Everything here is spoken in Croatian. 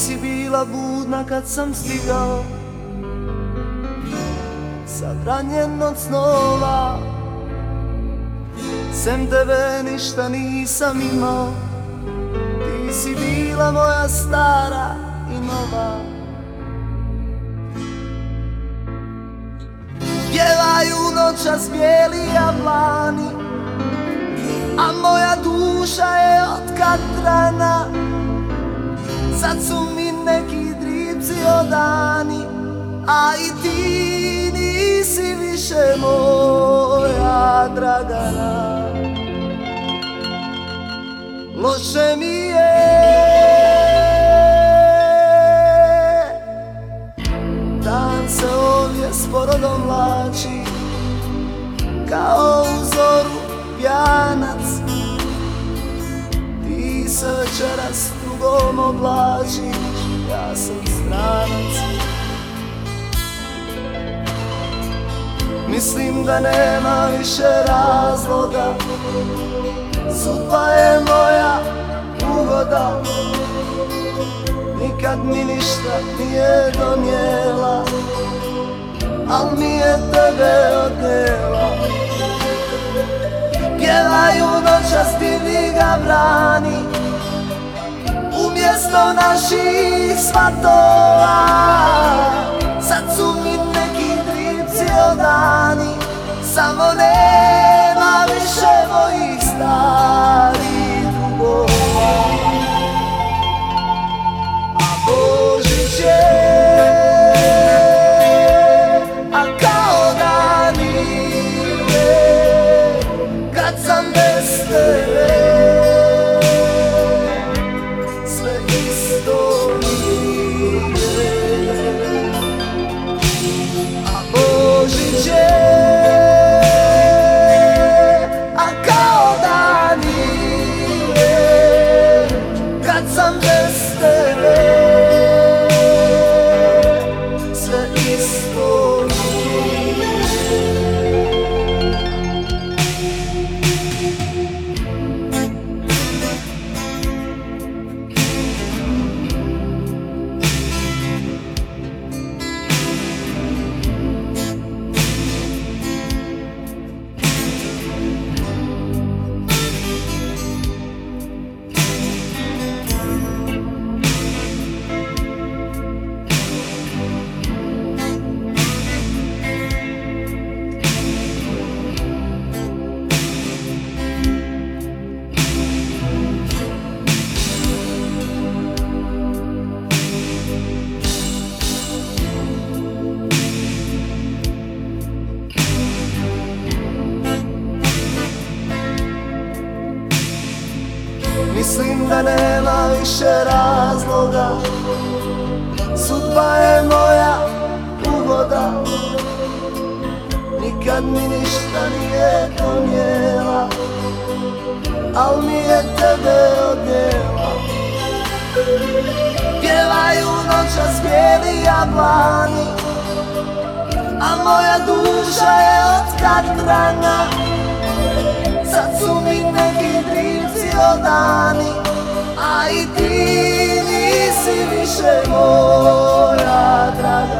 si bila budna kad sam stigao. Zabranjen od snova Sem tebe ništa nisam imao. Ti si bila moja stara i nova. Pjevaju noćas bijeli jablani A moja duša je od katrana Sad su mi neki dripci odani A i ti nisi više moja Dragana. Loše mi je. Dan se ovdje sporo dovlači Kao večeras drugom oblačiš Ja sam stranac. Mislim da nema više razloga. Sudba je moja ugoda. Nikad mi ništa nije donijela Al mi je tebe odnijela. Pjevaju noćas ti ga brani Umjesto naših svatova. Sad su mi neki dripci odani Samo nema Mislim da nema više razloga. Sudba je moja ugoda. Nikad mi ništa nije donijela Al mi je tebe odnijela. Pjevaju noćas bijeli jablani A moja duša je od katrana dani A i ti nisi više mora, draga.